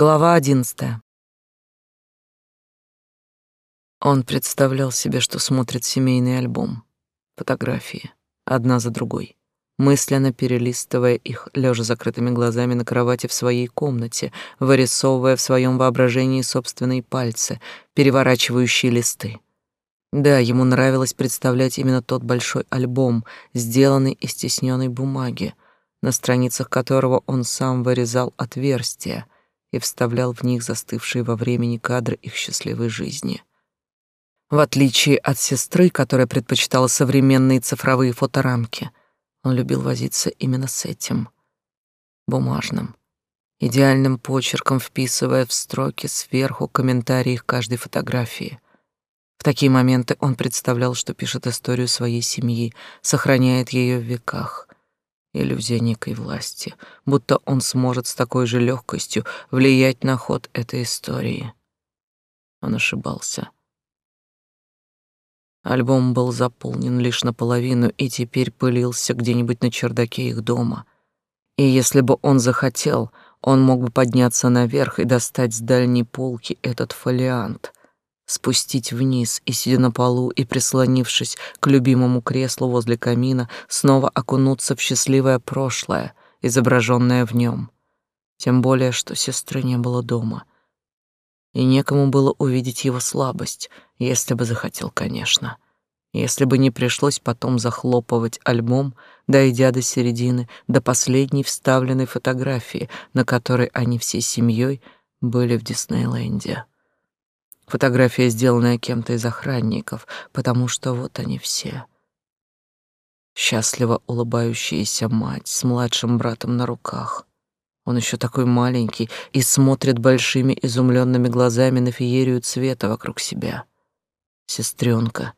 Глава одиннадцатая. Он представлял себе, что смотрит семейный альбом. Фотографии, одна за другой. Мысленно перелистывая их, лежа закрытыми глазами на кровати в своей комнате, вырисовывая в своем воображении собственные пальцы, переворачивающие листы. Да, ему нравилось представлять именно тот большой альбом, сделанный из тесненной бумаги, на страницах которого он сам вырезал отверстия и вставлял в них застывшие во времени кадры их счастливой жизни. В отличие от сестры, которая предпочитала современные цифровые фоторамки, он любил возиться именно с этим, бумажным, идеальным почерком вписывая в строки сверху комментарии к каждой фотографии — в такие моменты он представлял, что пишет историю своей семьи, сохраняет ее в веках. Иллюзия некой власти, будто он сможет с такой же легкостью влиять на ход этой истории. Он ошибался. Альбом был заполнен лишь наполовину и теперь пылился где-нибудь на чердаке их дома. И если бы он захотел, он мог бы подняться наверх и достать с дальней полки этот фолиант — спустить вниз и, сидя на полу и прислонившись к любимому креслу возле камина, снова окунуться в счастливое прошлое, изображенное в нем. Тем более, что сестры не было дома. И некому было увидеть его слабость, если бы захотел, конечно. Если бы не пришлось потом захлопывать альбом, дойдя до середины, до последней вставленной фотографии, на которой они всей семьей были в Диснейленде. Фотография, сделанная кем-то из охранников, потому что вот они все. Счастливо улыбающаяся мать с младшим братом на руках. Он еще такой маленький и смотрит большими изумленными глазами на феерию цвета вокруг себя. Сестренка,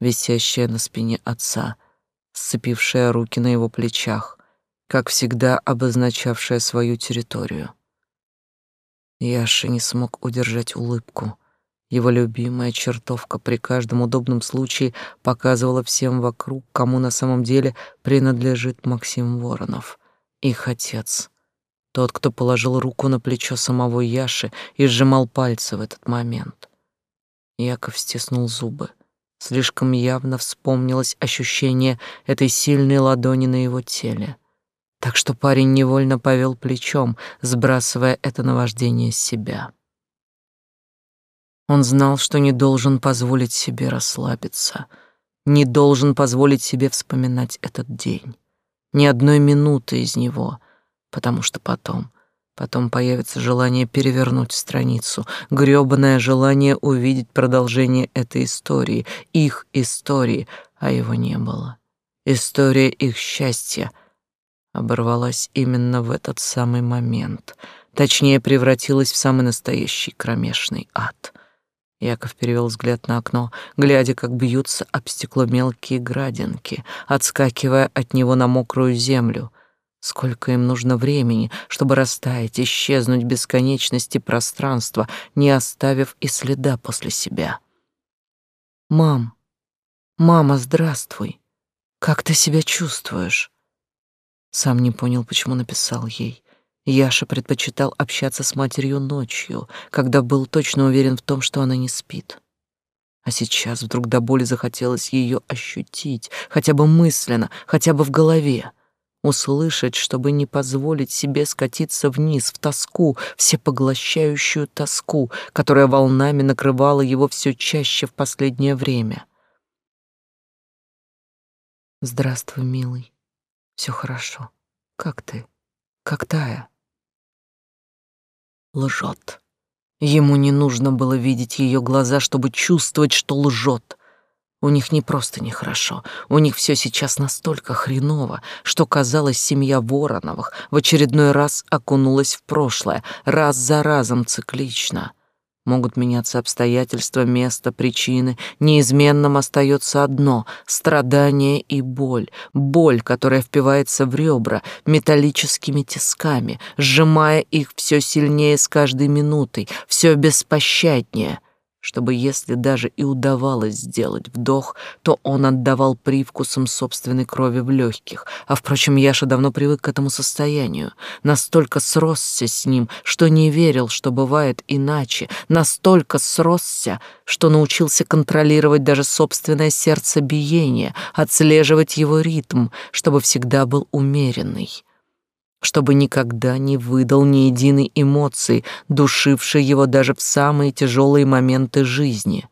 висящая на спине отца, сцепившая руки на его плечах, как всегда обозначавшая свою территорию. Яша не смог удержать улыбку — его любимая чертовка при каждом удобном случае показывала всем вокруг, кому на самом деле принадлежит Максим Воронов, их отец. Тот, кто положил руку на плечо самого Яши и сжимал пальцы в этот момент. Яков стиснул зубы. Слишком явно вспомнилось ощущение этой сильной ладони на его теле. Так что парень невольно повел плечом, сбрасывая это наваждение с себя. Он знал, что не должен позволить себе расслабиться, не должен позволить себе вспоминать этот день, ни одной минуты из него, потому что потом, потом появится желание перевернуть страницу, грёбаное желание увидеть продолжение этой истории, их истории, а его не было. История их счастья оборвалась именно в этот самый момент, точнее превратилась в самый настоящий кромешный ад — Яков перевел взгляд на окно, глядя, как бьются об стекло мелкие градинки, отскакивая от него на мокрую землю. Сколько им нужно времени, чтобы растаять, исчезнуть бесконечности пространства, не оставив и следа после себя. «Мам, мама, здравствуй. Как ты себя чувствуешь?» Сам не понял, почему написал ей. Яша предпочитал общаться с матерью ночью, когда был точно уверен в том, что она не спит. А сейчас вдруг до боли захотелось ее ощутить, хотя бы мысленно, хотя бы в голове. Услышать, чтобы не позволить себе скатиться вниз в тоску, всепоглощающую тоску, которая волнами накрывала его все чаще в последнее время. «Здравствуй, милый. Все хорошо. Как ты? Как Тая?» Лжет. Ему не нужно было видеть ее глаза, чтобы чувствовать, что лжет. У них не просто нехорошо, у них все сейчас настолько хреново, что, казалось, семья Вороновых в очередной раз окунулась в прошлое, раз за разом циклично. Могут меняться обстоятельства, место, причины. Неизменным остается одно — страдание и боль. Боль, которая впивается в ребра металлическими тисками, сжимая их все сильнее с каждой минутой, все беспощаднее. Чтобы если даже и удавалось сделать вдох, то он отдавал привкусом собственной крови в легких. А, впрочем, Яша давно привык к этому состоянию, настолько сросся с ним, что не верил, что бывает иначе, настолько сросся, что научился контролировать даже собственное сердцебиение, отслеживать его ритм, чтобы всегда был умеренный чтобы никогда не выдал ни единой эмоции, душившей его даже в самые тяжелые моменты жизни.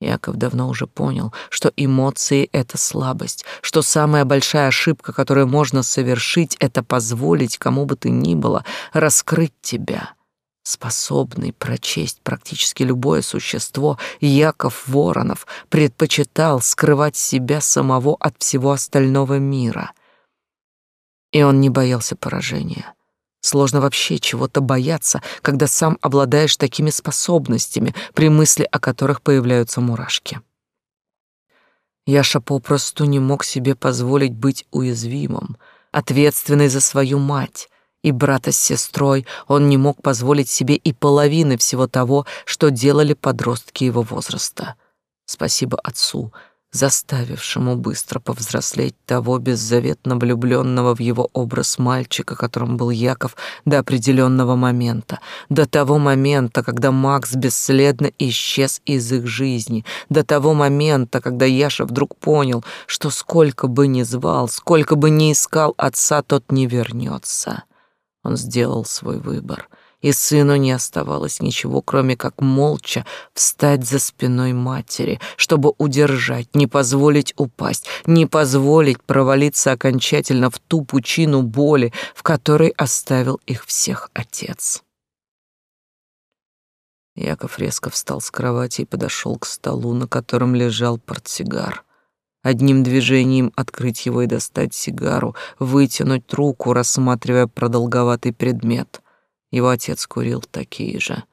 Яков давно уже понял, что эмоции — это слабость, что самая большая ошибка, которую можно совершить, — это позволить кому бы то ни было раскрыть тебя. Способный прочесть практически любое существо, Яков Воронов предпочитал скрывать себя самого от всего остального мира — и он не боялся поражения. Сложно вообще чего-то бояться, когда сам обладаешь такими способностями, при мысли о которых появляются мурашки. Яша попросту не мог себе позволить быть уязвимым, ответственный за свою мать, и брата с сестрой он не мог позволить себе и половины всего того, что делали подростки его возраста. Спасибо отцу — заставившему быстро повзрослеть того беззаветно влюбленного в его образ мальчика, которым был Яков до определенного момента, до того момента, когда Макс бесследно исчез из их жизни, до того момента, когда Яша вдруг понял, что сколько бы ни звал, сколько бы ни искал отца, тот не вернется. Он сделал свой выбор — и сыну не оставалось ничего, кроме как молча встать за спиной матери, чтобы удержать, не позволить упасть, не позволить провалиться окончательно в ту пучину боли, в которой оставил их всех отец. Яков резко встал с кровати и подошел к столу, на котором лежал портсигар. Одним движением открыть его и достать сигару, вытянуть руку, рассматривая продолговатый предмет — его отец курил такие же.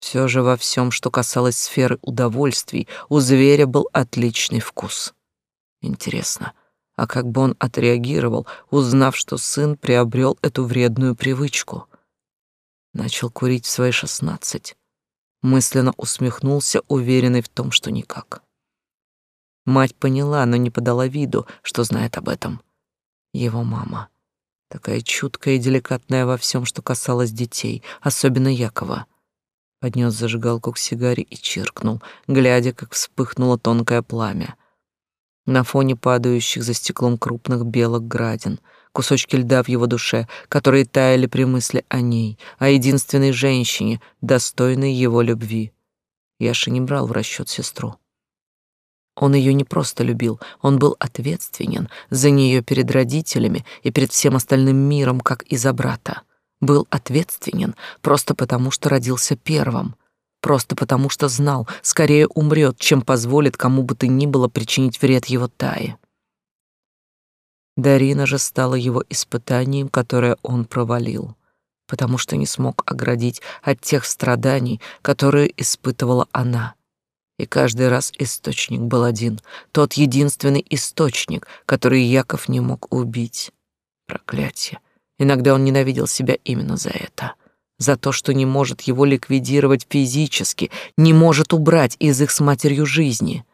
Все же во всем, что касалось сферы удовольствий, у зверя был отличный вкус. Интересно, а как бы он отреагировал, узнав, что сын приобрел эту вредную привычку? Начал курить в свои шестнадцать. Мысленно усмехнулся, уверенный в том, что никак. Мать поняла, но не подала виду, что знает об этом. Его мама — такая чуткая и деликатная во всем, что касалось детей, особенно Якова. Поднес зажигалку к сигаре и чиркнул, глядя, как вспыхнуло тонкое пламя. На фоне падающих за стеклом крупных белок градин, кусочки льда в его душе, которые таяли при мысли о ней, о единственной женщине, достойной его любви. Яша не брал в расчет сестру. Он ее не просто любил, он был ответственен за нее перед родителями и перед всем остальным миром, как и за брата. Был ответственен просто потому, что родился первым, просто потому, что знал, скорее умрет, чем позволит кому бы то ни было причинить вред его Тае. Дарина же стала его испытанием, которое он провалил, потому что не смог оградить от тех страданий, которые испытывала она — и каждый раз источник был один, тот единственный источник, который Яков не мог убить. Проклятие. Иногда он ненавидел себя именно за это. За то, что не может его ликвидировать физически, не может убрать из их с матерью жизни.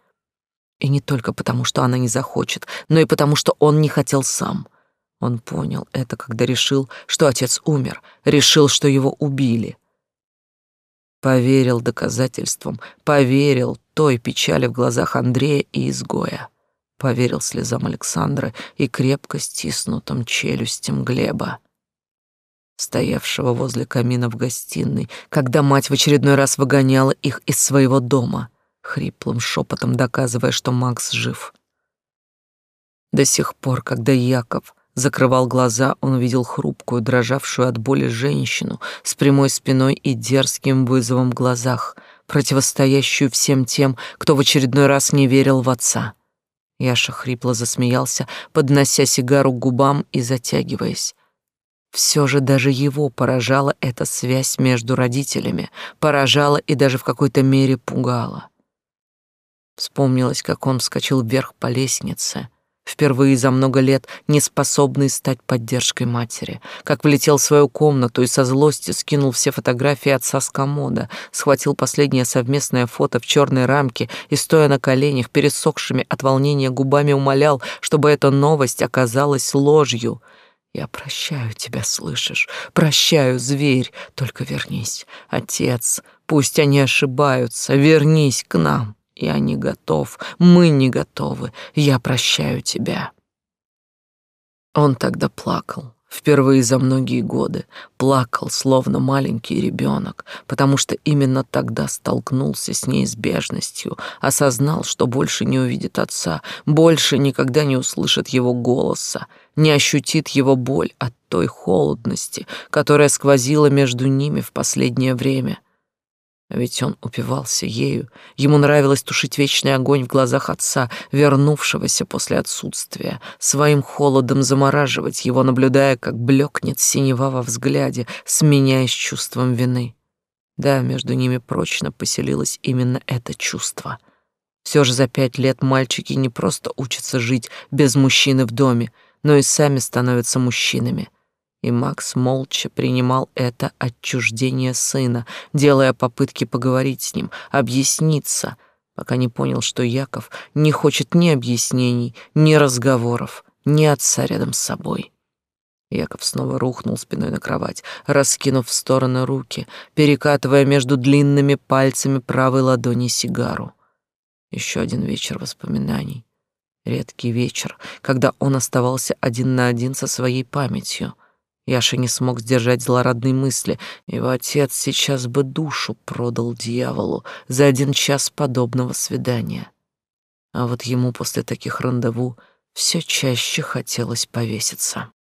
И не только потому, что она не захочет, но и потому, что он не хотел сам. Он понял это, когда решил, что отец умер, решил, что его убили. Поверил доказательствам, поверил той печали в глазах Андрея и изгоя. Поверил слезам Александра и крепко стиснутым челюстям Глеба, стоявшего возле камина в гостиной, когда мать в очередной раз выгоняла их из своего дома, хриплым шепотом доказывая, что Макс жив. До сих пор, когда Яков Закрывал глаза, он увидел хрупкую, дрожавшую от боли женщину с прямой спиной и дерзким вызовом в глазах, противостоящую всем тем, кто в очередной раз не верил в отца. Яша хрипло засмеялся, поднося сигару к губам и затягиваясь. Все же даже его поражала эта связь между родителями, поражала и даже в какой-то мере пугала. Вспомнилось, как он вскочил вверх по лестнице — впервые за много лет не способный стать поддержкой матери, как влетел в свою комнату и со злости скинул все фотографии отца с комода, схватил последнее совместное фото в черной рамке и, стоя на коленях, пересохшими от волнения губами умолял, чтобы эта новость оказалась ложью. «Я прощаю тебя, слышишь? Прощаю, зверь, только вернись. Отец, пусть они ошибаются, вернись к нам». Я не готов, мы не готовы, я прощаю тебя. Он тогда плакал, впервые за многие годы, плакал, словно маленький ребенок, потому что именно тогда столкнулся с неизбежностью, осознал, что больше не увидит отца, больше никогда не услышит его голоса, не ощутит его боль от той холодности, которая сквозила между ними в последнее время — ведь он упивался ею. Ему нравилось тушить вечный огонь в глазах отца, вернувшегося после отсутствия, своим холодом замораживать его, наблюдая, как блекнет синева во взгляде, сменяясь чувством вины. Да, между ними прочно поселилось именно это чувство. Все же за пять лет мальчики не просто учатся жить без мужчины в доме, но и сами становятся мужчинами — и Макс молча принимал это отчуждение сына, делая попытки поговорить с ним, объясниться, пока не понял, что Яков не хочет ни объяснений, ни разговоров, ни отца рядом с собой. Яков снова рухнул спиной на кровать, раскинув в стороны руки, перекатывая между длинными пальцами правой ладони сигару. Еще один вечер воспоминаний. Редкий вечер, когда он оставался один на один со своей памятью. Яша не смог сдержать злорадной мысли. Его отец сейчас бы душу продал дьяволу за один час подобного свидания. А вот ему после таких рандеву все чаще хотелось повеситься.